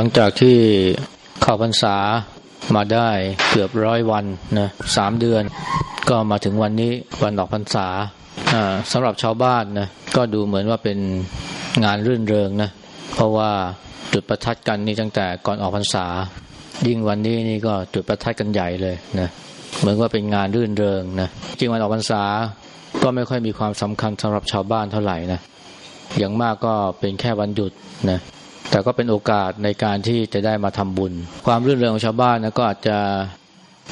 หลังจากที่เข้าพรรษามาได้เกือบร้อยวันนะสามเดือน ก็มาถึงวันนี้วันออกพรรษาสำหรับชาวบ้านนะก็ดูเหมือนว่าเป็นงานรื่นเริงนะเพราะว่าจุดประทัดกันนี่ตั้งแต่ก่อนออกพรรษา ยิ่งวันนี้นี่ก็จุดประทัดกันใหญ่เลยนะเหมือนว่าเป็นงานรื่นเริงนะจริงวันออกพรรษาก็ไม่ค่อยมีความสำคัญสำหรับชาวบ้านเท่าไหร่นะอย่างมากก็เป็นแค่วันหยุดนะ แต่ก็เป็นโอกาสในการที่จะได้มาทำบุญ ความรื่นเริงของชาวบ้านนะก็อาจจะ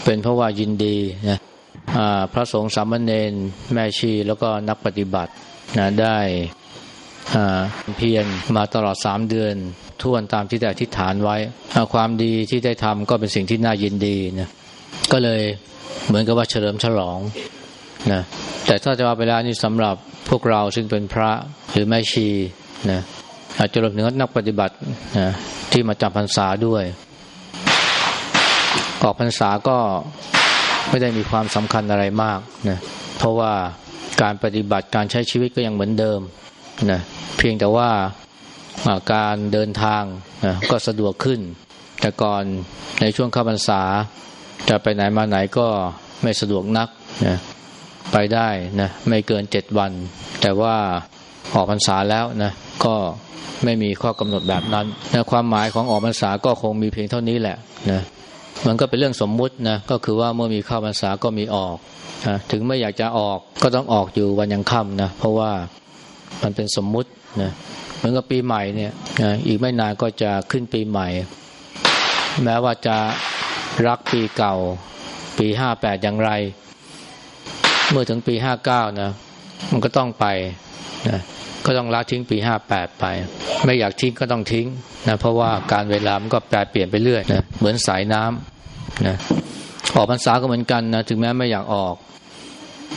เป็นเพราะว่ายินดีนะพระสงฆ์สามเณรแม่ชีแล้วก็นักปฏิบัตินะได้เพียรมาตลอดสามเดือนท่วนตามที่ได้อธิษฐานไว้ ความดีที่ได้ทำก็เป็นสิ่งที่น่ายินดีนะก็เลยเหมือนกับว่าเฉลิมฉลองนะแต่ถ้าจะว่าไปแล้วนี่สำหรับพวกเราซึ่งเป็นพระหรือแม่ชีนะ อาจจะรวมถึงนักปฏิบัตินะที่มาจำพรรษาด้วย ออกพรรษาก็ไม่ได้มีความสำคัญอะไรมากนะเพราะว่าการปฏิบัติการใช้ชีวิตก็ยังเหมือนเดิมนะเพียงแต่ว่าการเดินทางนะก็สะดวกขึ้น แต่ก่อนในช่วงเข้าพรรษา จะไปไหนมาไหนก็ไม่สะดวกนักนะไปได้นะไม่เกินเจ็ดวัน แต่ว่า ออกพรรษาแล้วนะก็ไม่มีข้อกำหนดแบบนั้นนะความหมายของออกพรรษาก็คงมีเพียงเท่านี้แหละนะมันก็เป็นเรื่องสมมุตินะก็คือว่าเมื่อมีเข้าพรรษาก็มีออกนะถึงไม่อยากจะออกก็ต้องออกอยู่วันยังค่ำนะเพราะว่ามันเป็นสมมุตินะเหมือนกับปีใหม่เนี่ยนะอีกไม่นานก็จะขึ้นปีใหม่ แม้ว่าจะรักปีเก่า ปีห้าแปดอย่างไร เมื่อถึงปีห้าเก้านะมันก็ต้องไปนะ ก็ต้องละทิ้งปีห้าแปดไป ไม่อยากทิ้งก็ต้องทิ้งนะเพราะว่าการเวลามันก็แปรเปลี่ยนไปเรื่อยนะเหมือนสายน้ำนะออกพรรษาก็เหมือนกันนะถึงแม้ไม่อยากออก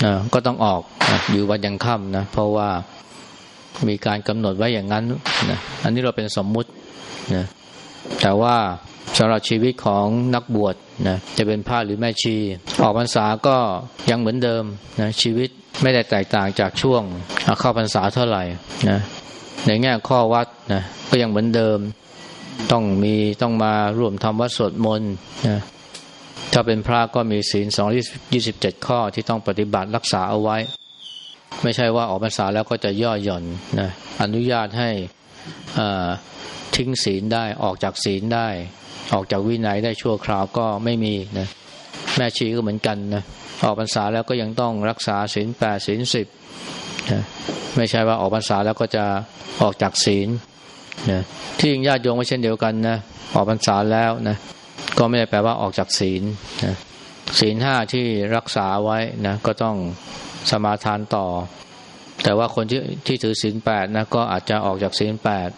นะก็ต้องออกนะอยู่วันยังค่ำนะเพราะว่ามีการกำหนดไว้อย่างนั้นนะอันนี้เราเป็นสมมุตินะแต่ว่า สำหรับชีวิตของนักบวชนะจะเป็นพระหรือแม่ชี ออกพรรษาก็ยังเหมือนเดิมนะชีวิตไม่ได้แตกต่างจากช่วงเข้าพรรษาเท่าไหร่นะในแง่ข้อวัดนะก็ยังเหมือนเดิม ต้องมีต้องมาร่วมทำวัดสวดมนต์นะถ้าเป็นพระก็มีศีลสองยี่สิบเจ็ดข้อที่ต้องปฏิบัติรักษาเอาไว้ ไม่ใช่ว่าออกพรรษาแล้วก็จะย่อหย่อนนะอนุญาตให้ทิ้งศีลได้ออกจากศีลได้ ออกจากวินัยได้ชั่วคราวก็ไม่มีนะแม่ชีก็เหมือนกันนะออกพรรษาแล้วก็ยังต้องรักษาศีลแปดศีลสิบนะไม่ใช่ว่าออกพรรษาแล้วก็จะออกจากศีลนะที่ยิงญาติโยมก็เช่นเดียวกันนะออกพรรษาแล้วนะก็ไม่ได้แปลว่าออกจากศีลนะศีลห้าที่รักษาไว้นะก็ต้องสมาทานต่อ แต่ว่าคนที่ที่ถือศีลแปดนะก็อาจจะออกจากศีลแปด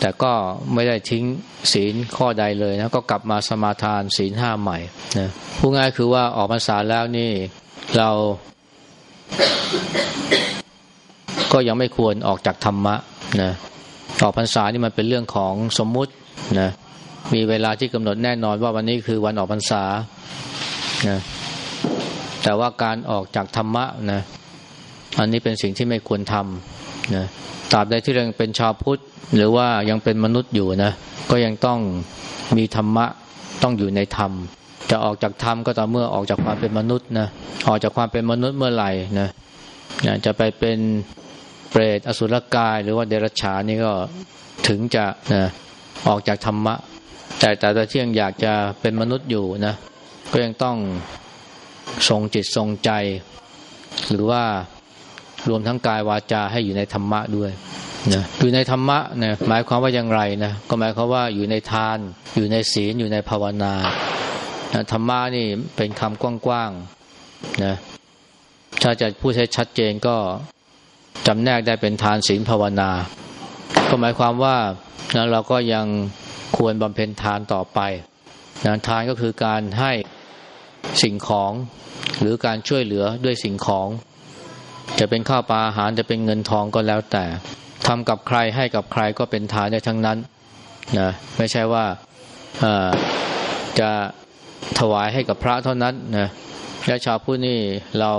แต่ก็ไม่ได้ทิ้งศีลข้อใดเลยนะก็กลับมาสมาทานศีลห้าใหม่นะผู้ง่ายคือว่าออกพรรษาแล้วนี่เราก็ยังไม่ควรออกจากธรรมะนะออกพรรษานี่มันเป็นเรื่องของสมมุตินะมีเวลาที่กำหนดแน่นอนว่าวันนี้คือวันออกพรรษานะแต่ว่าการออกจากธรรมะนะอันนี้เป็นสิ่งที่ไม่ควรทำ นะตราบใดที่เราเป็นชาวพุทธ หรือว่ายังเป็นมนุษย์อยู่นะ ก็ยังต้องมีธรรมะต้องอยู่ในธรรม จะออกจากธรรมก็ต่อเมื่อออกจากความเป็นมนุษย์นะออกจากความเป็นมนุษย์เมื่อไหร่นะจะไปเป็นเปรตอสุรกาย หรือว่าเดรัจฉานี่ก็ถึงจะนะออกจากธรรมะ แต่แต่ตที่ยังอยากจะเป็นมนุษย์อยู่นะก็ยังต้องทรงจิตทรงใจ หรือว่า รวมทั้งกายวาจาให้อยู่ในธรรมะด้วยนะอยู่ในธรรมะนะหมายความว่าอย่างไรนะก็หมายความว่าอยู่ในทาน อยู่ในศีลอยู่ในภาวนานะธรรมะนี่เป็นคำกว้างๆนะถ้าจะพูดให้ชัดเจนก็จำแนกได้เป็นทานศีลภาวนา ก็หมายความว่านะเราก็ยังควรบำเพ็ญทานต่อไปนะทานก็คือการให้สิ่งของหรือการช่วยเหลือด้วยสิ่งของ จะเป็นข้าวปลาอาหารจะเป็นเงินทองก็แล้วแต่ทำกับใครให้กับใครก็เป็นทานได้ทั้งนั้นนะไม่ใช่ว่าจะถวายให้กับพระเท่านั้นนะและชาวพุทธนี่เรา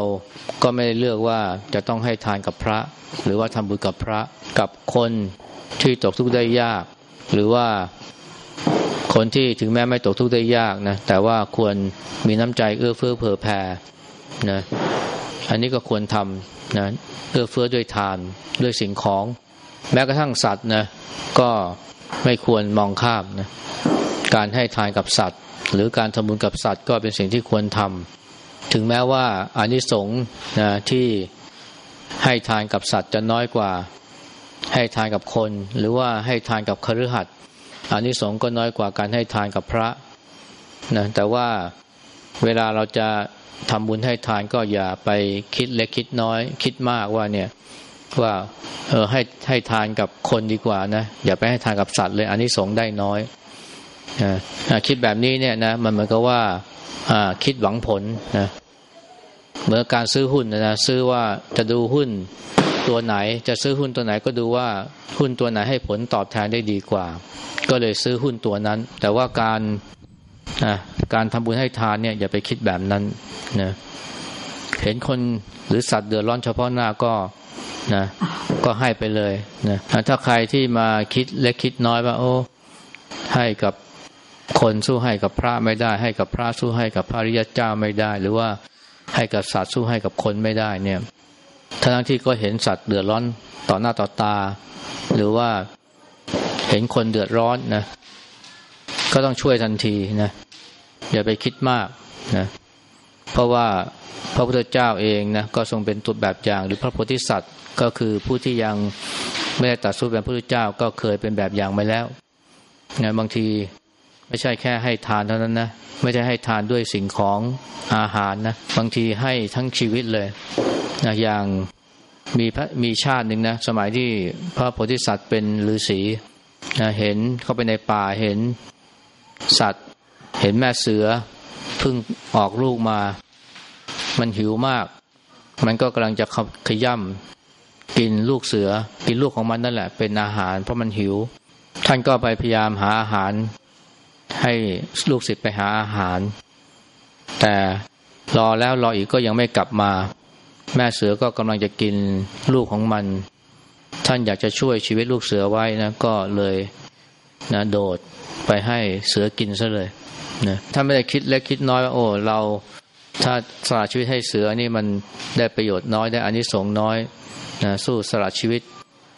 ก็ไม่ได้เลือกว่าจะต้องให้ทานกับพระ หรือว่าทำบุญกับพระกับคนที่ตกทุกข์ได้ยาก หรือว่าคนที่ถึงแม้ไม่ตกทุกข์ได้ยากนะแต่ว่าควรมีน้ำใจเอื้อเฟื้อเผื่อแผ่นะ อันนี้ก็ควรทำนะเอื้อเฟื้อด้วยทานด้วยสิ่งของ แม้กระทั่งสัตว์นะก็ไม่ควรมองข้ามนะการให้ทานกับสัตว์ หรือการทำบุญกับสัตว์ ก็เป็นสิ่งที่ควรทำถึงแม้ว่าอานิสงส์นะที่ให้ทานกับสัตว์จะน้อยกว่า ให้ทานกับคน หรือว่าให้ทานกับคฤหัสถ์อานิสงส์ก็น้อยกว่าการให้ทานกับพระนะแต่ว่าเวลาเราจะ ทำบุญให้ทานก็อย่าไปคิดเล็กคิดน้อย คิดมากว่าเนี่ยว่าเออให้ให้ทานกับคนดีกว่านะอย่าไปให้ทานกับสัตว์เลยอันนี้สงได้น้อยนะคิดแบบนี้เนี่ยนะมันเหมือนกับว่าคิดหวังผลนะเหมือนการซื้อหุ้นนะซื้อว่าจะดูหุ้นตัวไหน จะซื้อหุ้นตัวไหนก็ดูว่าหุ้นตัวไหนให้ผลตอบแทนได้ดีกว่า ก็เลยซื้อหุ้นตัวนั้น แต่ว่าการ การทำบุญให้ทานเนี่ยอย่าไปคิดแบบนั้นนะเห็นคนหรือสัตว์เดือดร้อนเฉพาะหน้าก็นะก็ให้ไปเลยนะถ้าใครที่มาคิดเล็กคิดน้อยว่า โอ้ให้กับคนสู้ให้กับพระไม่ได้ ให้กับพระสู้ให้กับพระริยเจ้าไม่ได้ หรือว่าให้กับสัตว์สู้ให้กับคนไม่ได้เนี่ยทั้งที่ก็เห็นสัตว์เดือดร้อนต่อหน้าต่อตา หรือว่าเห็นคนเดือดร้อนนะก็ต้องช่วยทันทีนะ อย่าไปคิดมากนะเพราะว่าพระพุทธเจ้าเองนะก็ทรงเป็นตัวแบบอย่าง หรือพระโพธิสัตว์ก็คือผู้ที่ยังไม่ได้ตัดสู้เป็นพระพุทธเจ้าก็เคยเป็นแบบอย่างมาแล้วนะบางทีไม่ใช่แค่ให้ทานเท่านั้นนะไม่ใช่ให้ทานด้วยสิ่งของอาหารนะบางทีให้ทั้งชีวิตเลยนะอย่างมีพระมีชาติหนึ่งนะสมัยที่พระโพธิสัตว์เป็นฤาษีนะเห็นเข้าไปในป่าเห็นสัตว์ เห็นแม่เสือเพิ่งออกลูกมา มันหิวมาก มันก็กำลังจะขย่ำกินลูกเสือ กินลูกของมันนั่นแหละ เป็นอาหาร เพราะมันหิว ท่านก็ไปพยายามหาอาหาร ให้ลูกศิษย์ไปหาอาหาร แต่รอแล้วรออีกก็ยังไม่กลับมา แม่เสือก็กำลังจะกินลูกของมัน ท่านอยากจะช่วยชีวิตลูกเสือไว้นะ ก็เลยนะโดดไปให้เสือกินซะเลย นะถ้าไม่ได้คิดเล็กคิดน้อยว่าโอ้เราถ้าสละชีวิตให้เสือนี่มันได้ประโยชน์น้อยได้อานิสงส์น้อยนะสู้สละชีวิต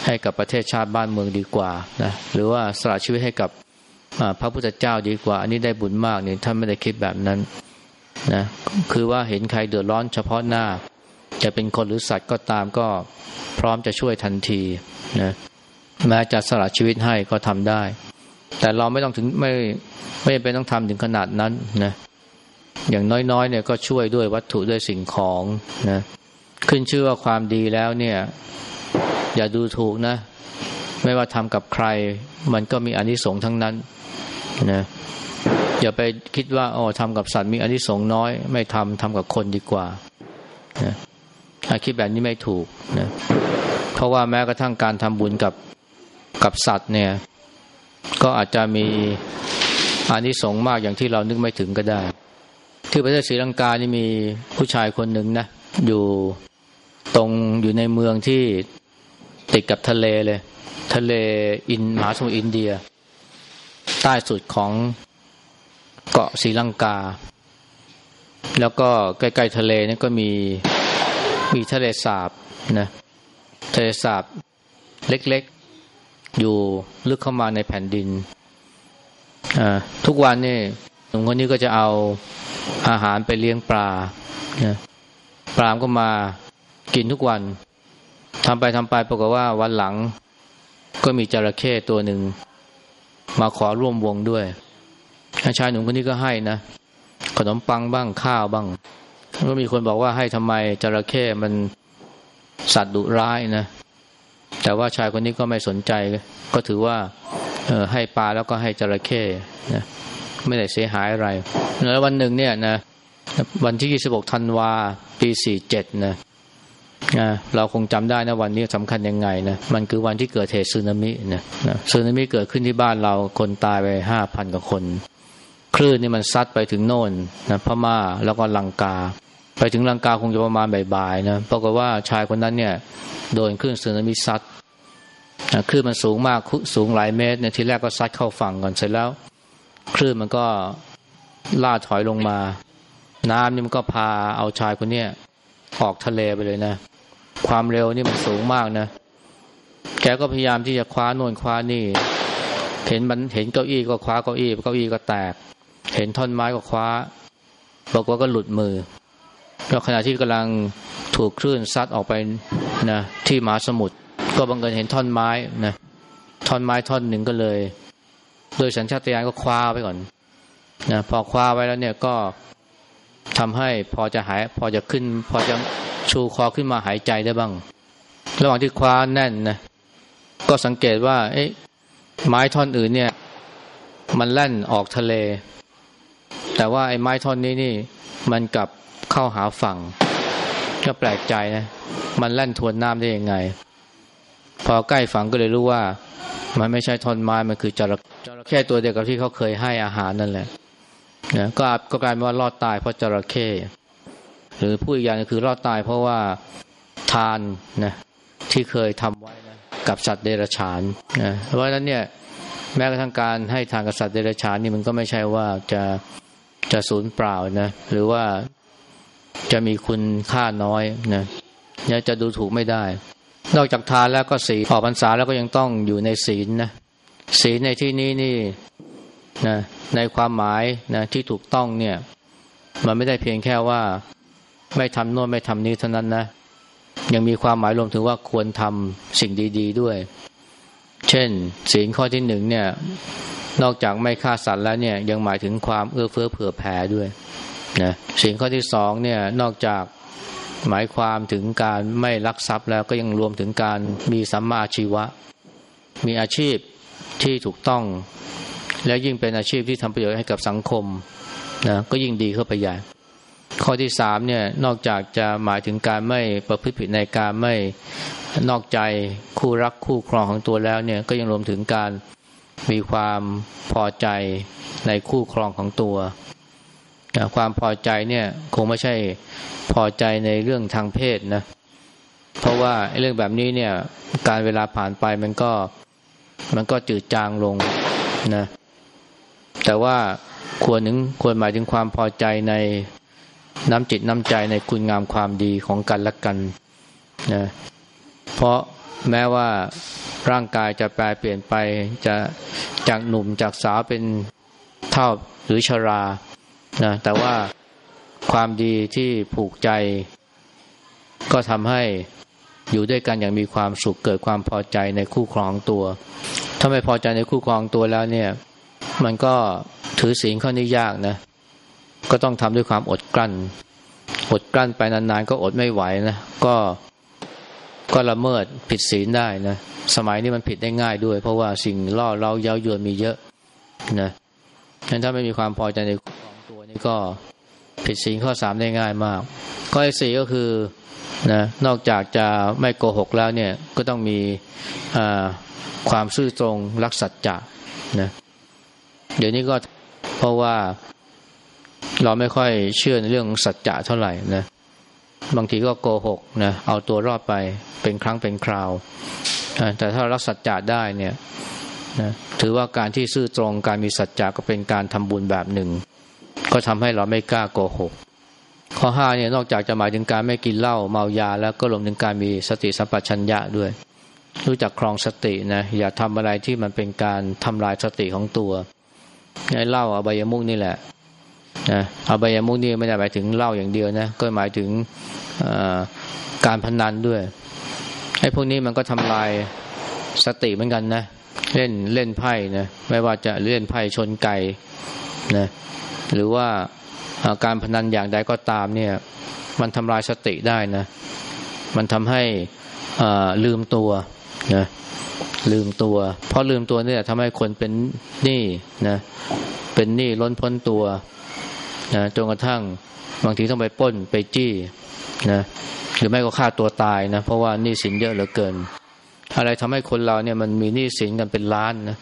ให้กับประเทศชาติบ้านเมืองดีกว่านะหรือว่าสละชีวิตให้กับพระพุทธเจ้าดีกว่า อันนี้ได้บุญมากเนี่ยท่านไม่ได้คิดแบบนั้นนะคือว่าเห็นใครเดือดร้อนเฉพาะหน้า จะเป็นคนหรือสัตว์ก็ตามก็พร้อมจะช่วยทันทีนะแม้จะสละชีวิตให้ก็ทำได้ แต่เราไม่ต้องถึงไม่ไม่เป็นต้องทำถึงขนาดนั้นนะอย่างน้อยๆเนี่ยก็ช่วยด้วยวัตถุด้วยสิ่งของนะขึ้นชื่อว่าความดีแล้วเนี่ย อย่าดูถูกนะ ไม่ว่าทำกับใคร มันก็มีอนิสงส์ทั้งนั้นนะอย่าไปคิดว่าอ๋อทำกับสัตว์มีอนิสงส์น้อย ไม่ทำทำกับคนดีกว่านะคิดแบบนี้ไม่ถูกนะเพราะว่าแม้กระทั่งการทำบุญกับกับสัตว์เนี่ย ก็อาจจะมีอานิสงส์มากอย่างที่เรานึกไม่ถึงก็ได้ ที่ประเทศศรีลังกานี่มีผู้ชายคนหนึ่งนะ อยู่ตรงอยู่ในเมืองที่ติดกับทะเลเลย ทะเลอินมหาสมุทรอินเดีย ใต้สุดของเกาะศรีลังกา แล้วก็ใกล้ๆทะเลนี่ก็มีมีทะเลสาบนะทะเลสาบเล็กๆ อยู่ลึกเข้ามาในแผ่นดิน ทุกวันนี่หนุ่มคนนี้ก็จะเอาอาหารไปเลี้ยงปลาปลามก็มากินทุกวันทำไปทำไปปรากฏว่าวันหลัง ก็มีจระเข้ตัวหนึ่ง มาขอร่วมวงด้วยชายหนุ่มคนนี้ก็ให้นะขนมปังบ้างข้าวบ้างก็มีคนบอกว่าให้ทำไมจระเข้มันสัตว์ดุร้ายนะ แต่ว่าชายคนนี้ก็ไม่สนใจ ก็ถือว่าออให้ปลาแล้วก็ให้จระเข้นะไม่ได้เสียหายอะไร แล้ววันหนึ่งเนี่ยนะวันที่ 26 ธันวา ปี 47 นะเราคงจำได้นะวันนี้สำคัญยังไงนะมันคือวันที่เกิดเหตุสึนามินะนะสึนามิเกิดขึ้นที่บ้านเราคนตายไปห้าพันกว่าคน คลื่นนี่มันซัดไปถึงโน่นนะพม่าแล้วก็ลังกา ไปถึงลังกาคงจะประมาณบ่ายๆนะปรากฏว่าชายคนนั้นเนี่ย โดนคลื่นสึนามิซัดคลื่นมันสูงมากสูงหลายเมตรเนี่ยทีแรกก็ซัดเข้าฝั่งก่อนเสร็จแล้ว คลื่นมันก็ล่าถอยลงมา น้ำนี่มันก็พาเอาชายคนเนี้ยออกทะเลไปเลยนะ ความเร็วนี่มันสูงมากนะ แกก็พยายามที่จะคว้าโน่นคว้านี่ เห็นมันเห็นเก้าอี้ก็คว้าเก้าอี้เก้าอี้ก็แตก เห็นท่อนไม้ก็คว้าบอกว่าก็หลุดมือ แล้วขณะที่กำลังถูกคลื่นซัดออกไปนะที่มหาสมุทรก็บังเอิญเห็นท่อนไม้นะท่อนไม้ท่อนหนึ่งก็เลย โดยสัญชาตญาณก็คว้าไปก่อนนะพอคว้าไว้แล้วเนี่ยก็ทำให้พอจะหาย พอจะขึ้น พอจะชูคอขึ้นมาหายใจได้บ้าง ระหว่างที่คว้าแน่นนะก็สังเกตว่า เอ๊ะไม้ท่อนอื่นเนี่ย มันแล่นออกทะเล แต่ว่าไอ้ไม้ท่อนนี้นี่ มันกลับ เข้าหาฝั่ง ก็แปลกใจนะ มันแล่นทวนน้ำได้ยังไง พอใกล้ฝั่งก็เลยรู้ว่า มันไม่ใช่ท่อนไม้มันคือจระเข้ตัวเดียวกับที่เขาเคยให้อาหารนั่นแหละนะก็ก็กลายเป็นว่ารอดตายเพราะจระเข้หรือผู้อีกอย่างคือรอดตายเพราะว่าทานนะที่เคยทำไว้นะกับสัตว์เดรัจฉานนะเพราะฉะนั้นเนี่ยแม้กระทั่งการให้ทานกับสัตว์เดรัจฉานนี่มันก็ไม่ใช่ว่าจะจะสูญเปล่านะหรือว่า จะมีคุณค่าน้อยนะเนี่ยจะดูถูกไม่ได้ นอกจากทานแล้วก็ศีลออกพรรษาแล้วก็ยังต้องอยู่ในศีลนะศีลในที่นี้นี่นะในความหมายนะที่ถูกต้องเนี่ย มันไม่ได้เพียงแค่ว่าไม่ทำโน่นไม่ทำนี้เท่านั้นนะ ยังมีความหมายรวมถึงว่าควรทำสิ่งดี ๆด้วย เช่น ศีลข้อที่หนึ่งเนี่ย นอกจากไม่ฆ่าสัตว์แล้วเนี่ย ยังหมายถึงความเอื้อเฟื้อเผื่อแผ่ด้วย นะสิ่งข้อที่สองเนี่ยนอกจากหมายความถึงการไม่ลักทรัพย์แล้วก็ยังรวมถึงการมีสัมมาชีวะ มีอาชีพที่ถูกต้อง และยิ่งเป็นอาชีพที่ทำประโยชน์ให้กับสังคมนะก็ยิ่งดีเข้าไปใหญ่ข้อที่สามเนี่ยนอกจากจะหมายถึงการไม่ประพฤติผิดในการไม่นอกใจคู่รักคู่ครองของตัวแล้วเนี่ยก็ยังรวมถึงการมีความพอใจในคู่ครองของตัว ความพอใจเนี่ยคงไม่ใช่พอใจในเรื่องทางเพศนะ เพราะว่าเรื่องแบบนี้เนี่ยการเวลาผ่านไปมันก็มันก็จืดจางลงนะแต่ว่าควรถึงควรหมายถึงความพอใจในน้ำจิตน้ำใจในคุณงามความดีของกันและกันนะเพราะแม้ว่าร่างกายจะแปลเปลี่ยนไปจะจากหนุ่มจากสาวเป็นเท่าหรือชรา นะแต่ว่าความดีที่ผูกใจ ก็ทำให้อยู่ด้วยกันอย่างมีความสุขเกิดความพอใจในคู่ครองตัว ถ้าไม่พอใจในคู่ครองตัวแล้วเนี่ย มันก็ถือศีลข้อนี้ยากนะ ก็ต้องทำด้วยความอดกลั้น อดกลั้นไปนานๆ ก็อดไม่ไหวนะ ก็ก็ละเมิดผิดศีลได้นะ สมัยนี้มันผิดได้ง่ายด้วย เพราะว่าสิ่งล่อเราเย้ายวนมีเยอะนะฉะนั้นถ้าไม่มีความพอใจใน นี่ก็ผิดศีลข้อสามได้ง่ายมาก ข้อที่สี่ก็คือนะนอกจากจะไม่โกหกแล้วเนี่ยก็ต้องมีความซื่อตรงรักสัจจะนะเดี๋ยวนี้ก็เพราะว่าเราไม่ค่อยเชื่อในเรื่องสัจจะเท่าไหร่นะบางทีก็โกหกนะเอาตัวรอดไปเป็นครั้งเป็นคราว แต่ถ้ารักสัจจะได้เนี่ยนะถือว่าการที่ซื่อตรงการมีสัจจะก็เป็นการทำบุญแบบหนึ่ง ก็ทำให้เราไม่กล้าโกหก ข้อห้าเนี่ยนอกจากจะหมายถึงการไม่กินเหล้าเมายา แล้วก็รวมถึงการมีสติสัมปชัญญะด้วย รู้จักครองสตินะอย่าทำอะไรที่มันเป็นการทำลายสติของตัวในเหล้าอบายมุกนี่แหละนะอบายมุกนี่ไม่ได้หมายถึงเหล้าอย่างเดียวนะก็หมายถึงการพนันด้วยไอ้พวกนี้มันก็ทำลายสติเหมือนกันนะ เล่นเล่นไพ่นะไม่ว่าจะเล่นไพ่ชนไก่นะ หรือว่าการพนันอย่างใดก็ตามเนี่ย มันทำลายสติได้นะ มันทำให้ลืมตัวนะลืมตัว เพราะลืมตัวเนี่ยทำให้คนเป็นหนี้นะ เป็นหนี้ล้นพ้นตัวนะจนกระทั่งบางทีต้องไปป้นไปจี้นะหรือไม่ก็ฆ่าตัวตายนะ เพราะว่าหนี้สินเยอะเหลือเกิน อะไรทำให้คนเราเนี่ยมันมีหนี้สินกันเป็นล้านนะ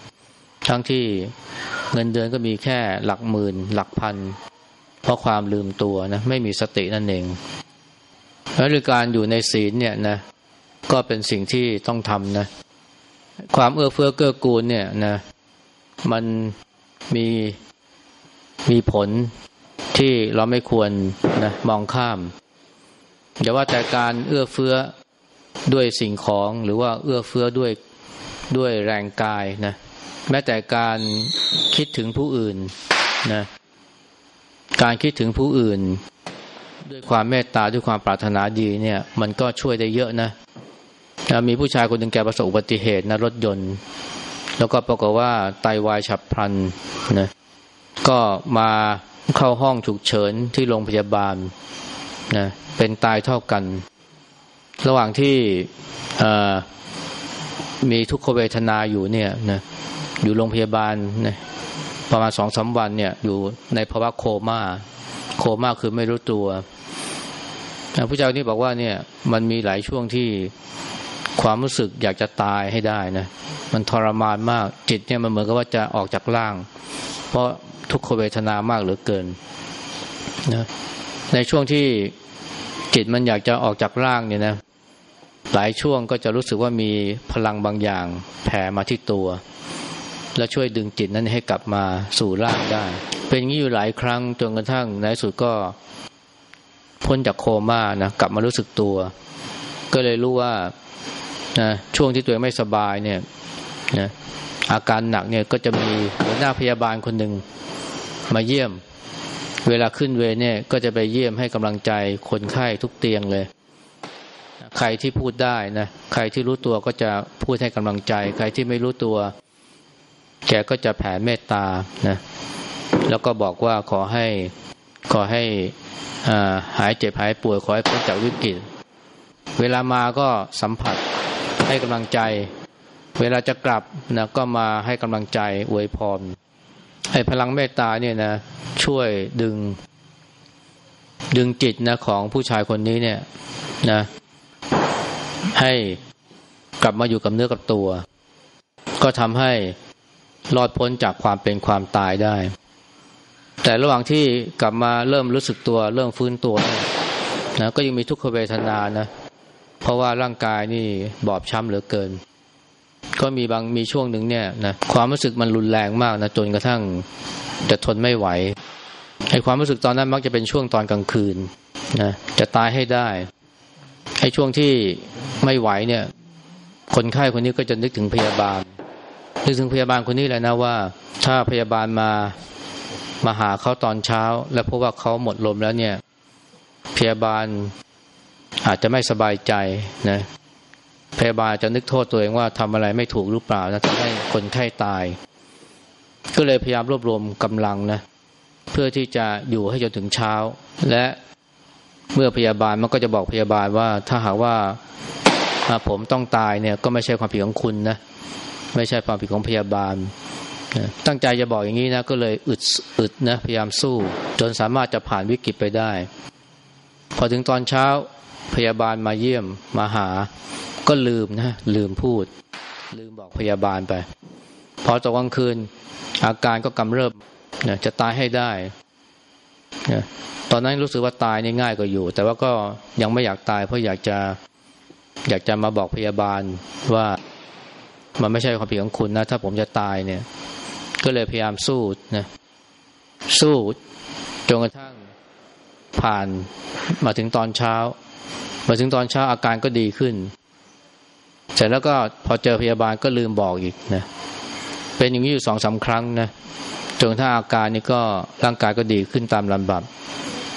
ทั้งที่ เงินเดือนก็มีแค่หลักหมื่น หลักพัน เพราะความลืมตัวนะไม่มีสตินั่นเองแล้วการอยู่ในศีลเนี่ยนะก็เป็นสิ่งที่ต้องทำนะ ความเอื้อเฟื้อเกื้อกูลเนี่ยนะ มันมีมีผลที่เราไม่ควรนะมองข้ามอย่าว่าแต่การเอื้อเฟื้อด้วยสิ่งของหรือว่าเอื้อเฟื้อด้วยด้วยแรงกายนะ แม้แต่การคิดถึงผู้อื่นนะการคิดถึงผู้อื่น ด้วยความเมตตาด้วยความปรารถนาดีเนี่ย มันก็ช่วยได้เยอะนะมีผู้ชายคนหนึ่งแกประสบอุบัติเหตุนะรถยนต์ แล้วก็ปรากฏว่าไตาวายฉับพลันนะก็มาเข้าห้องฉุกเฉินที่โรงพยาบาลนะเป็นตายเท่ากัน ระหว่างที่มีทุกขเวทนาอยู่เนี่ยนะ อยู่โรงพยาบาลนะประมาณสองสาวันเนี่ย อยู่ในภาวะโคมา่า โคม่าคือไม่รู้ตัวผู้เจ้านี่บอกว่าเนี่ย มันมีหลายช่วงที่ความรู้สึกอยากจะตายให้ได้นะมันทรมานมากจิตเนี่ยมันเหมือนกับว่าจะออกจากร่าง เพราะทุกขเวทนามากเหลือเกินนะในช่วงที่จิตมันอยากจะออกจากร่างเนี่ยนะหลายช่วงก็จะรู้สึกว่ามีพลังบางอย่างแผ่มาที่ตัว และช่วยดึงจิตนั้นให้กลับมาสู่ร่างได้ เป็นอย่างนี้อยู่หลายครั้งจนกระทั่งในสุดก็พ้นจากโคม่านะกลับมารู้สึกตัว ก็เลยรู้ว่านะช่วงที่ตัวไม่สบายเนี่ยนะอาการหนักเนี่ยก็จะมีหัวหน้าพยาบาลคนหนึ่งมาเยี่ยม เวลาขึ้นเวรเนี่ยก็จะไปเยี่ยมให้กำลังใจคนไข้ทุกเตียงเลย ใครที่พูดได้นะใครที่รู้ตัวก็จะพูดให้กำลังใจ ใครที่ไม่รู้ตัว แกก็จะแผ่เมตตานะแล้วก็บอกว่าขอให้ขอให้หายเจ็บหายป่วยขอให้พ้นจากวิกฤต เวลามาก็สัมผัสให้กำลังใจ เวลาจะกลับนะก็มาให้กำลังใจอวยพรไอ้พลังเมตตาเนี่ยนะช่วยดึง ดึงจิตนะของผู้ชายคนนี้เนี่ยนะให้กลับมาอยู่กับเนื้อกับตัว ก็ทำให้ รอดพ้นจากความเป็นความตายได้ แต่ระหว่างที่กลับมาเริ่มรู้สึกตัว เริ่มฟื้นตัวนะก็ยังมีทุกขเวทนานะ เพราะว่าร่างกายนี่บอบช้ำเหลือเกิน ก็มีบางมีช่วงหนึ่งเนี่ยนะความรู้สึกมันรุนแรงมากนะจนกระทั่งจะทนไม่ไหวไอ้ความรู้สึกตอนนั้นมักจะเป็นช่วงตอนกลางคืนนะจะตายให้ได้ไอ้ช่วงที่ไม่ไหวเนี่ย คนไข้คนนี้ก็จะนึกถึงพยาบาล นึกถึงพยาบาลคนนี้แหละนะว่า ถ้าพยาบาลมามาหาเขาตอนเช้า แล้วพบว่าเขาหมดลมแล้วเนี่ย พยาบาลอาจจะไม่สบายใจนะพยาบาลจะนึกโทษตัวเองว่าทำอะไรไม่ถูกหรือเปล่านะทำให้คนไข้ตาย ก็เลยพยายามรวบรวมกำลังนะเพื่อที่จะอยู่ให้จนถึงเช้า และเมื่อพยาบาลมันก็จะบอกพยาบาลว่าถ้าหากว่าผมต้องตายเนี่ย ก็ไม่ใช่ความผิดของคุณนะ ไม่ใช่ความผิดของพยาบาลตั้งใจจะบอกอย่างนี้นะก็เลยอึดอึดนะพยายามสู้ จนสามารถจะผ่านวิกฤตไปได้ พอถึงตอนเช้าพยาบาลมาเยี่ยมมาหา ก็ลืมนะลืมพูด ลืมบอกพยาบาลไป พอตกกลางคืน อาการก็กำเริบนะจะตายให้ได้นะตอนนั้นรู้สึกว่าตายนี่ง่ายกว่าอยู่ แต่ว่าก็ยังไม่อยากตายเพราะอยากจะอยากจะมาบอกพยาบาลว่า มันไม่ใช่ความผิดของคุณนะ ถ้าผมจะตายเนี่ย ก็เลยพยายามสู้นะ สู้จนกระทั่งผ่านมาถึงตอนเช้า มาถึงตอนเช้าอาการก็ดีขึ้น เสร็จแล้วก็พอเจอพยาบาลก็ลืมบอกอีกนะ เป็นอย่างนี้อยู่สองสาครั้งนะจนถ้าอาการนี้ก็ร่างกายก็ดีขึ้นตามลำดับ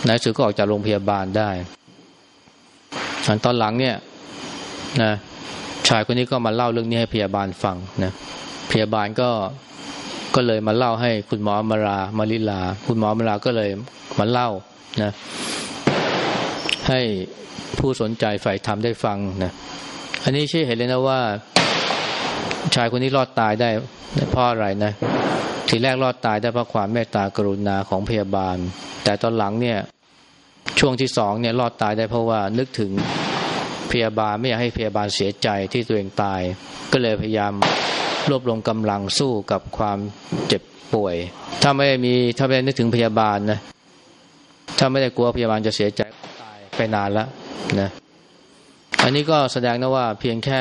ในสุดก็ออกจากโรงพยาบาลได้ตอนหลังเนี่ยนะ ชายคนนี้ก็มาเล่าเรื่องนี้ให้พยาบาลฟังนะพยาบาลก็ก็เลยมาเล่าให้คุณหมอมารามาริลา คุณหมอมาราก็เลยมาเล่านะให้ผู้สนใจฝ่ายธรรมได้ฟังนะอันนี้ชี้เห็นเลยนะว่า ชายคนนี้รอดตายได้เพราะอะไรนะทีแรกรอดตายได้เพราะความเมตตากรุณาของพยาบาล แต่ตอนหลังเนี่ย ช่วงที่สองเนี่ยรอดตายได้เพราะว่านึกถึง พยาบาลไม่อยากให้พยาบาลเสียใจที่ตัวเองตาย ก็เลยพยายามรวบรวมกำลังสู้กับความเจ็บป่วย ถ้าไม่มีถ้าไม่ได้นึกถึงพยาบาลนะถ้าไม่ได้กลัวพยาบาลจะเสียใจตายไปนานแล้วนะอันนี้ก็แสดงนะว่าเพียงแค่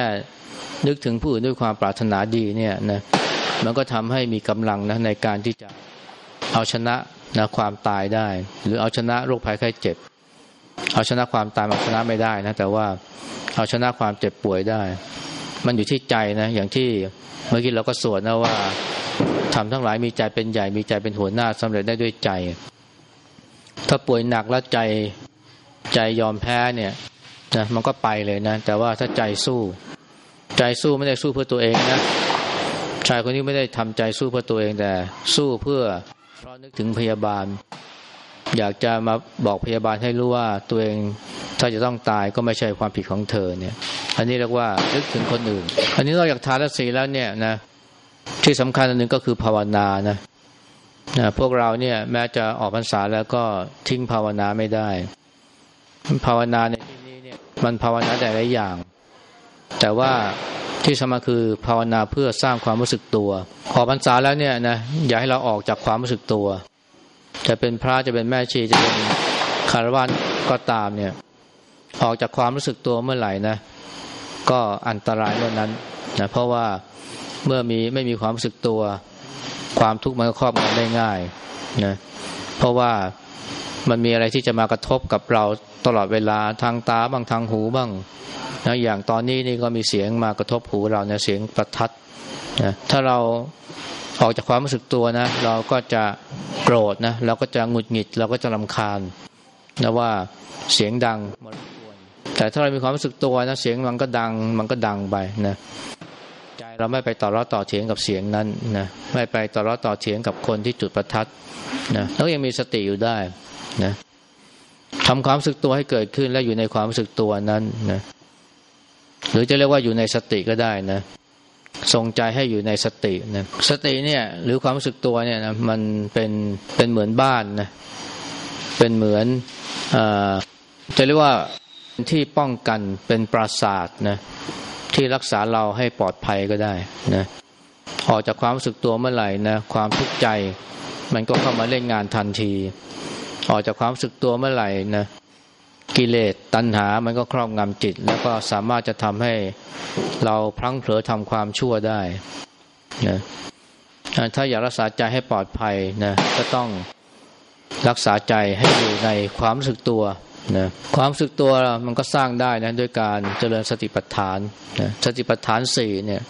นึกถึงผู้อื่นด้วยความปรารถนาดีเนี่ยนะมันก็ทำให้มีกำลังนะในการที่จะเอาชนะนะความตายได้ หรือเอาชนะโรคภัยไข้เจ็บ เอาชนะความตายมันชนะไม่ได้นะแต่ว่าเอาชนะความเจ็บป่วยได้ มันอยู่ที่ใจนะ อย่างที่เมื่อกี้เราก็สวดนะว่าทำทั้งหลายมีใจเป็นใหญ่มีใจเป็นหัวหน้าสำเร็จได้ด้วยใจ ถ้าป่วยหนักแล้วใจใจยอมแพ้เนี่ยนะมันก็ไปเลยนะ แต่ว่าถ้าใจสู้ ใจสู้ไม่ได้สู้เพื่อตัวเองนะชายคนนี้ไม่ได้ทำใจสู้เพื่อตัวเองแต่ สู้เพื่อเพราะนึกถึงพยาบาล อยากจะมาบอกพยาบาลให้รู้ว่าตัวเองถ้าจะต้องตายก็ไม่ใช่ความผิดของเธอเนี่ย อันนี้เรียกว่านึกถึงคนอื่น อันนี้นอกจากทานศีลแล้วเนี่ยนะที่สำคัญอันหนึ่งก็คือภาวนานะนะพวกเราเนี่ยแม้จะออกพรรษาแล้วก็ทิ้งภาวนาไม่ได้ ภาวนาในที่นี้เนี่ยมันภาวนาแต่หลายอย่าง แต่ว่าที่สำคัญคือภาวนาเพื่อสร้างความรู้สึกตัว ออกพรรษาแล้วเนี่ยนะอย่าให้เราออกจากความรู้สึกตัว จะเป็นพระจะเป็นแม่ชีจะเป็นคารวะก็ตามเนี่ย ออกจากความรู้สึกตัวเมื่อไหร่นะ ก็อันตรายเมื่อนั้นนะเพราะว่าเมื่อมีไม่มีความรู้สึกตัว ความทุกข์มันก็ครอบงำได้ง่ายนะเพราะว่ามันมีอะไรที่จะมากระทบกับเราตลอดเวลาทางตาบ้างทางหูบ้างนะอย่างตอนนี้นี่ก็มีเสียงมากระทบหูเราเนี่ยเสียงประทัดนะถ้าเรา ออกจากความรู้สึกตัวนะ เราก็จะโกรธนะเราก็จะหงุดหงิด เราก็จะลำคาญนะว่าเสียงดัง แต่ถ้าเรามีความรู้สึกตัวนะเสียงมันก็ดังมันก็ดังไปนะใจเราไม่ไปต่อร้อต่อเถียงกับเสียงนั้นนะไม่ไปต่อร้อต่อเถียงกับคนที่จุดประทัดนะแล้วยังมีสติอยู่ได้นะทำความรู้สึกตัวให้เกิดขึ้นและอยู่ในความรู้สึกตัวนั้นนะหรือจะเรียกว่าอยู่ในสติก็ได้นะ ทรงใจให้อยู่ในสตินะสติเนี่ยหรือความรู้สึกตัวเนี่ยนะมันเป็นเป็นเหมือนบ้านนะเป็นเหมือนอจะเรียกว่าที่ป้องกันเป็นปราศาสตร์นะที่รักษาเราให้ปลอดภัยก็ได้นะออกจากความรู้สึกตัวเมื่อไหร่นะความทุกข์ใจ มันก็เข้ามาเล่นงานทันที ออกจากความรู้สึกตัวเมื่อไหร่นะ กิเลสตัณหามันก็ครอบงำจิต แล้วก็สามารถจะทำให้เราพลั้งเผลอทำความชั่วได้นะถ้าอยากรักษาใจให้ปลอดภัยนะก็ต้องรักษาใจให้อยู่ในความรู้สึกตัวนะความรู้สึกตัวมันก็สร้างได้นะด้วยการเจริญสติปัฏฐานนะสติปัฏฐานสี่เนี่ย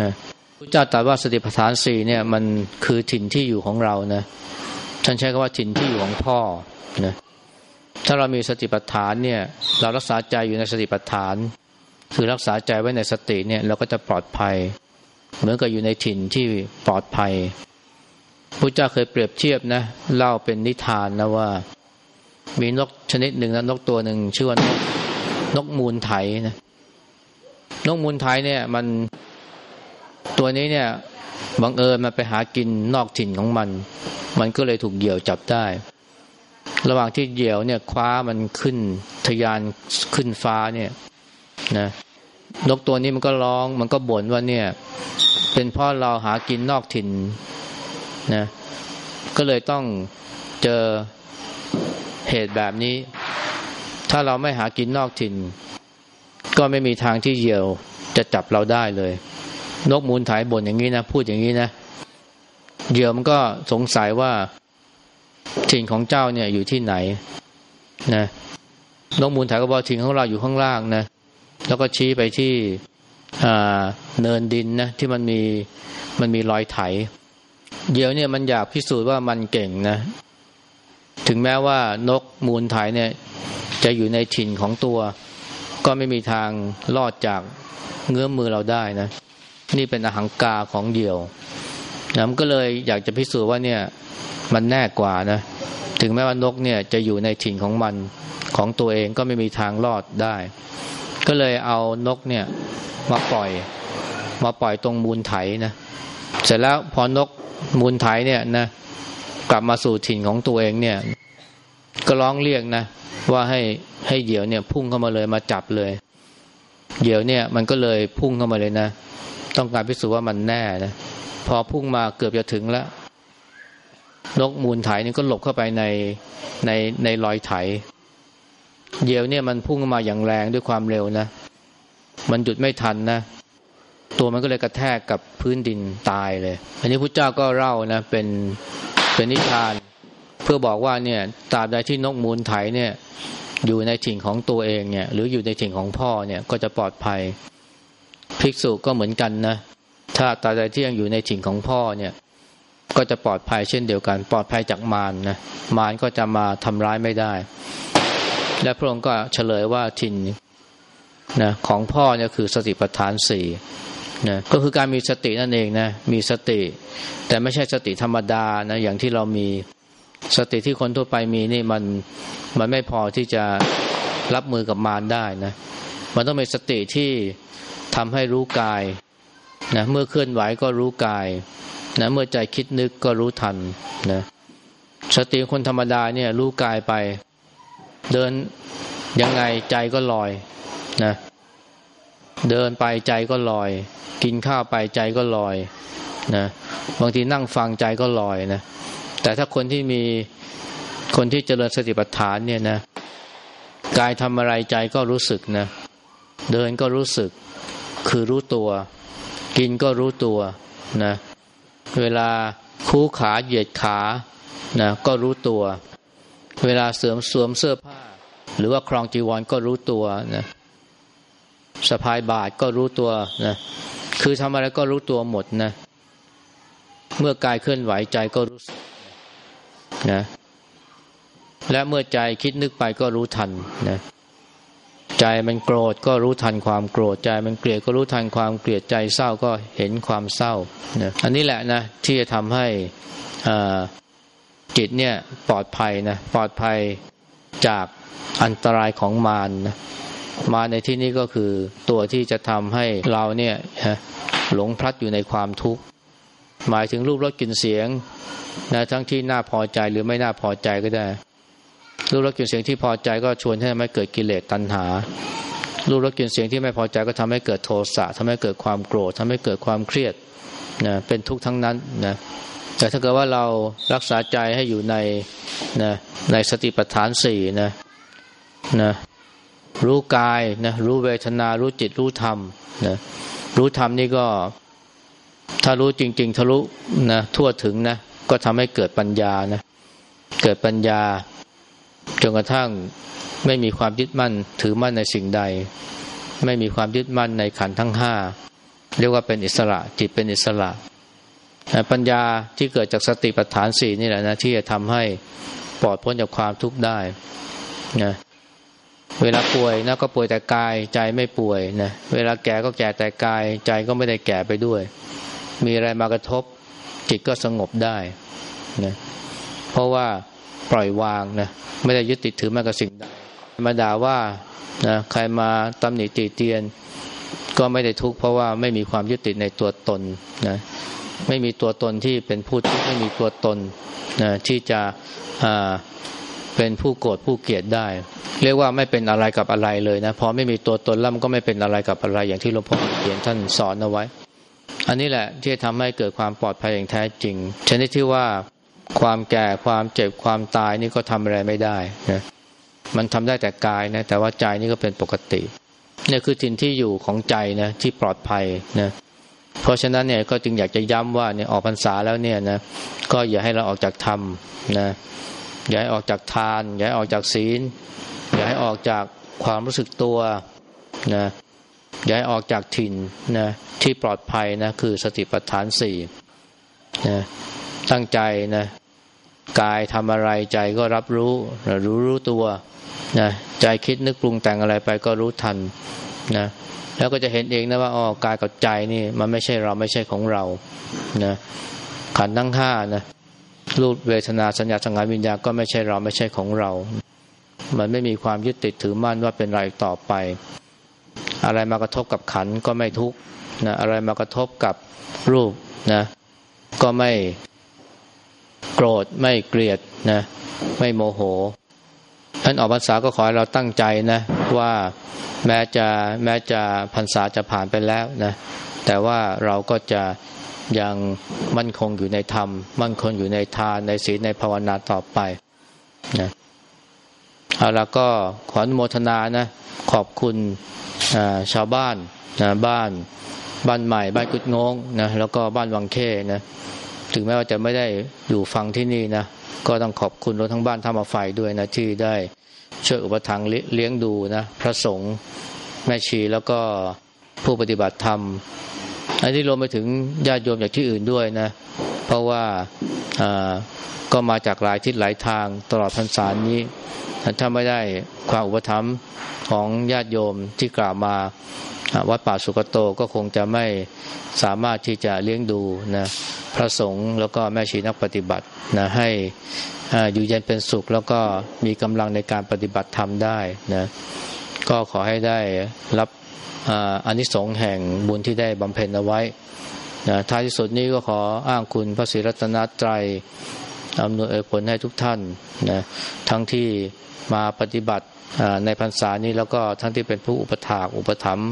นะพระเจ้าตรัสว่าสติปัฏฐานสี่เนี่ยมันคือถิ่นที่อยู่ของเรานะท่านใช้คำว่าถิ่นที่อยู่ของพ่อนะ ถ้าเรามีสติปัฏฐานเนี่ยเรารักษาใจอยู่ในสติปัฏฐาน คือรักษาใจไว้ในสติเนี่ยเราก็จะปลอดภัย เหมือนกับอยู่ในถิ่นที่ปลอดภัยพระเจ้าเคยเปรียบเทียบนะเล่าเป็นนิทานนะว่า มีนกชนิดหนึ่งนะนกตัวหนึ่งชื่อว่านกนกมูลไถนะนกมูลไถเนี่ยมันตัวนี้เนี่ยบังเอิญมาไปหากินนอกถิ่นของมัน มันก็เลยถูกเหยี่ยวจับได้ ระหว่างที่เหยี่ยวเนี่ยคว้ามันขึ้นทยานขึ้นฟ้าเนี่ยนะนกตัวนี้มันก็ร้องมันก็บ่นว่าเนี่ย เป็นเพราะเราหากินนอกถิ่นนะก็เลยต้องเจอเหตุแบบนี้ ถ้าเราไม่หากินนอกถิ่น ก็ไม่มีทางที่เหยี่ยวจะจับเราได้เลย นกมูลถ่ายบ่นอย่างนี้นะ พูดอย่างนี้นะเหยี่ยวมันก็สงสัยว่า ถิ่นของเจ้าเนี่ยอยู่ที่ไหนนะนกมูลถ่ายก็บอกถิ่นของเราอยู่ข้างล่างนะแล้วก็ชี้ไปที่เนินดินนะที่มันมีมันมีรอยไถ เดี๋ยวเนี่ยมันอยากพิสูจน์ว่ามันเก่งนะ ถึงแม้ว่านกมูลไถเนี่ย จะอยู่ในถิ่นของตัว ก็ไม่มีทางรอดจากเงื้อมมือเราได้นะ นี่เป็นอาหังกาของเดี่ยว นะมันก็เลยอยากจะพิสูจน์ว่าเนี่ยมันแน่กว่านะ ถึงแม้ว่านกเนี่ยจะอยู่ในถิ่นของมันของตัวเองก็ไม่มีทางรอดได้ ก็เลยเอานกเนี่ยมาปล่อย มาปล่อยตรงมูลไถนะเสร็จแล้วพอนกมูลไถเนี่ยนะกลับมาสู่ถิ่นของตัวเองเนี่ย ก็ร้องเรียกนะว่าให้ให้เหยี่ยวเนี่ยพุ่งเข้ามาเลยมาจับเลย เหยี่ยวเนี่ยมันก็เลยพุ่งเข้ามาเลยนะ ต้องการพิสูจน์ว่ามันแน่นะ พอพุ่งมาเกือบจะถึงแล้ว นกมูลไถนี่ก็หลบเข้าไปในในในรอยไถ เหยี่ยวเนี่ยมันพุ่งมาอย่างแรงด้วยความเร็วนะ มันหยุดไม่ทันนะ ตัวมันก็เลยกระแทกกับพื้นดินตายเลย อันนี้พระเจ้าก็เล่านะ เป็นเป็นนิทาน เพื่อบอกว่าเนี่ยตราบใดที่นกมูลไถเนี่ยอยู่ในถิ่นของตัวเองเนี่ย หรืออยู่ในถิ่นของพ่อเนี่ยก็จะปลอดภัย ภิกษุก็เหมือนกันนะ ถ้าตาใดที่ยังอยู่ในถิ่นของพ่อเนี่ยก็จะปลอดภัยเช่นเดียวกัน ปลอดภัยจากมารนนะมารก็จะมาทำร้ายไม่ได้ และพระองค์ก็เฉลยว่าถิ่นนะของพ่อเนี่ยคือสติปัฏฐานสี่นะก็คือการมีสตินั่นเองนะมีสติ แต่ไม่ใช่สติธรรมดานะอย่างที่เรามีสติที่คนทั่วไปมีนี่มันมันไม่พอที่จะรับมือกับมารได้นะมันต้องมีสติที่ทำให้รู้กาย นะเมื่อเคลื่อนไหวก็รู้กายนะเมื่อใจคิดนึกก็รู้ทันนะสติคนธรรมดาเนี่ยรู้กายไป เดินยังไงใจก็ลอยนะเดินไปใจก็ลอย กินข้าวไปใจก็ลอยนะบางทีนั่งฟังใจก็ลอยนะแต่ถ้าคนที่มีคนที่เจริญสติปัฏฐานเนี่ยนะกายทำอะไรใจก็รู้สึกนะเดินก็รู้สึกคือรู้ตัว กินก็รู้ตัวนะเวลาคู่ขาเหยียดขานะก็รู้ตัว เวลาเสริมสวมเสื้อผ้า หรือว่าครองจีวรก็รู้ตัวนะสะพายบาทก็รู้ตัวนะคือทำอะไรก็รู้ตัวหมดนะ เมื่อกายเคลื่อนไหวใจก็รู้สึกนะและเมื่อใจคิดนึกไปก็รู้ทันนะ ใจมันโกรธก็รู้ทันความโกรธใจมันเกลียดก็รู้ทันความเกลียดใจเศร้าก็เห็นความเศร้านะอันนี้แหละนะที่จะทำให้จิตเนี่ยปลอดภัยนะปลอดภัยจากอันตรายของมารนะมาในที่นี้ก็คือตัวที่จะทำให้เราเนี่ยหลงพลัดอยู่ในความทุกข์หมายถึงรูปรสกลิ่นเสียงนะทั้งที่น่าพอใจหรือไม่น่าพอใจก็ได้ รูปรสกลิ่นเสียงที่พอใจก็ชวนให้ไม่เกิดกิเลสตัณหา รูปรสกลิ่นเสียงที่ไม่พอใจก็ทำให้เกิดโทสะทำให้เกิดความโกรธทำให้เกิดความเครียดนะเป็นทุกข์ทั้งนั้นนะแต่ถ้าเกิดว่าเรารักษาใจให้อยู่ในนะในสติปัฏฐานสี่นะนะรู้กายนะรู้เวทนารู้จิตรู้ธรรมนะรู้ธรรมนี่ก็ถ้ารู้จริง ๆทะลุนะทั่วถึงนะก็ทำให้เกิดปัญญานะเกิดปัญญา จนกระทั่งไม่มีความยึดมั่นถือมั่นในสิ่งใด ไม่มีความยึดมั่นในขันทั้งห้าเรียกว่าเป็นอิสระ จิตเป็นอิสระปัญญาที่เกิดจากสติปัฏฐานสี่นี่แหละนะที่จะทำให้ปลอดพ้นจากความทุกข์ได้นะเวลาป่วยนะก็ป่วยแต่กายใจไม่ป่วยนะเวลาแก่ก็แก่แต่กาย ใจก็ไม่ได้แก่ไปด้วย มีอะไรมากระทบ จิตก็สงบได้นะเพราะว่า ปล่อยวางนะไม่ได้ยึดติดถือมากับสิ่งใดมาด่าว่านะใครมาตำหนิตีเตียน ก็ไม่ได้ทุกข์เพราะว่าไม่มีความยึดติดในตัวตนนะไม่มีตัวตนที่เป็นผู้ทุกข์ไม่มีตัวตนนะที่จะอ่าเป็นผู้โกรธผู้เกลียดได้ เรียกว่าไม่เป็นอะไรกับอะไรเลยนะพอไม่มีตัวตนแล้วมันก็ไม่เป็นอะไรกับอะไรอย่างที่หลวงพ่อเขียนท่านสอนเอาไว้ อันนี้แหละที่ทำให้เกิดความปลอดภัยอย่างแท้จริงชนิดที่ว่า ความแก่ความเจ็บความตายนี่ก็ทำอะไรไม่ได้นะมันทำได้แต่กายนะ แต่ว่าใจนี่ก็เป็นปกตินี่คือถิ่นที่อยู่ของใจนะที่ปลอดภัยนะเพราะฉะนั้นเนี่ยก็จึงอยากจะย้ำว่าเนี่ยออกพรรษาแล้วเนี่ยนะก็อย่าให้เราออกจากธรรมนะอย่าให้ออกจากทาน อย่าให้ออกจากศีล อย่าให้ออกจากความรู้สึกตัวนะอย่าให้ออกจากถิ่นนะที่ปลอดภัยนะคือสติปัฏฐานสี่นะตั้งใจนะ กายทำอะไรใจก็รับรู้รู้รู้ตัวนะใจคิดนึกปรุงแต่งอะไรไปก็รู้ทันนะแล้วก็จะเห็นเองนะว่าอ๋อกายกับใจนี่มันไม่ใช่เราไม่ใช่ของเรานะขันทั้งห้านะรูปเวทนาสัญญาสังขารวิญญาณก็ไม่ใช่เราไม่ใช่ของเรา มันไม่มีความยึดติดถือมั่นว่าเป็นไรต่อไป อะไรมากระทบกับขันก็ไม่ทุกนะอะไรมากระทบกับรูปนะก็ไม่ โกรธไม่เกลียดนะไม่โมโหท่านออกพรรษาก็ขอให้เราตั้งใจนะว่าแม้จะแม้จะพรรษาจะผ่านไปแล้วนะแต่ว่าเราก็จะยังมั่นคงอยู่ในธรรม มั่นคงอยู่ในทานในศีลในภาวนาต่อไปนะเอาแล้วก็ขออนุโมทนานะขอบคุณชาวบ้านนะบ้านบ้านใหม่ บ้านกุดงงนะแล้วก็บ้านวังเข้นะ ถึงแม้ว่าจะไม่ได้อยู่ฟังที่นี่นะ ก็ต้องขอบคุณรถทั้งบ้านท่ามาไฟด้วยนะ ที่ได้ช่วยอุปถัมภ์เลี้ยงดูนะ พระสงฆ์แม่ชีแล้วก็ผู้ปฏิบัติธรรมอันนี้รวมไปถึงญาติโยมจากที่อื่นด้วยนะ เพราะว่าก็มาจากหลายทิศหลายทางตลอดพรรษานี้ ถ้าไม่ได้ความอุปถัมภ์ของญาติโยมที่กล่าวมา วัดป่าสุกโตก็คงจะไม่สามารถที่จะเลี้ยงดูนะพระสงฆ์แล้วก็แม่ชีนักปฏิบัตินะให้อยู่เย็นเป็นสุข แล้วก็มีกำลังในการปฏิบัติธรรมได้นะก็ขอให้ได้รับอานิสงส์แห่งบุญที่ได้บำเพ็ญเอาไว้นะท้ายที่สุดนี้ก็ขออ้างคุณพระศรีรัตนตรัยอำนวยผลให้ทุกท่านนะทั้งที่มาปฏิบัติในพรรษานี้แล้วก็ทั้งที่เป็นผู้อุปถากอุปถัมภ์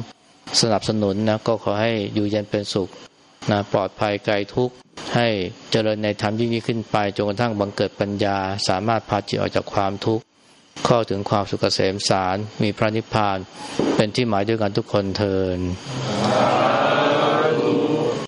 สนับสนุนนะก็ขอให้อยู่เย็นเป็นสุขนะปลอดภัยไกลทุกข์ให้เจริญในธรรมยิ่งยิ่งขึ้นไปจนกระทั่งบังเกิดปัญญา สามารถพาจิตออกจากความทุกข์เข้าถึงความสุขเกษมสารมีพระนิพพาน เป็นที่หมายด้วยกันทุกคนเทิน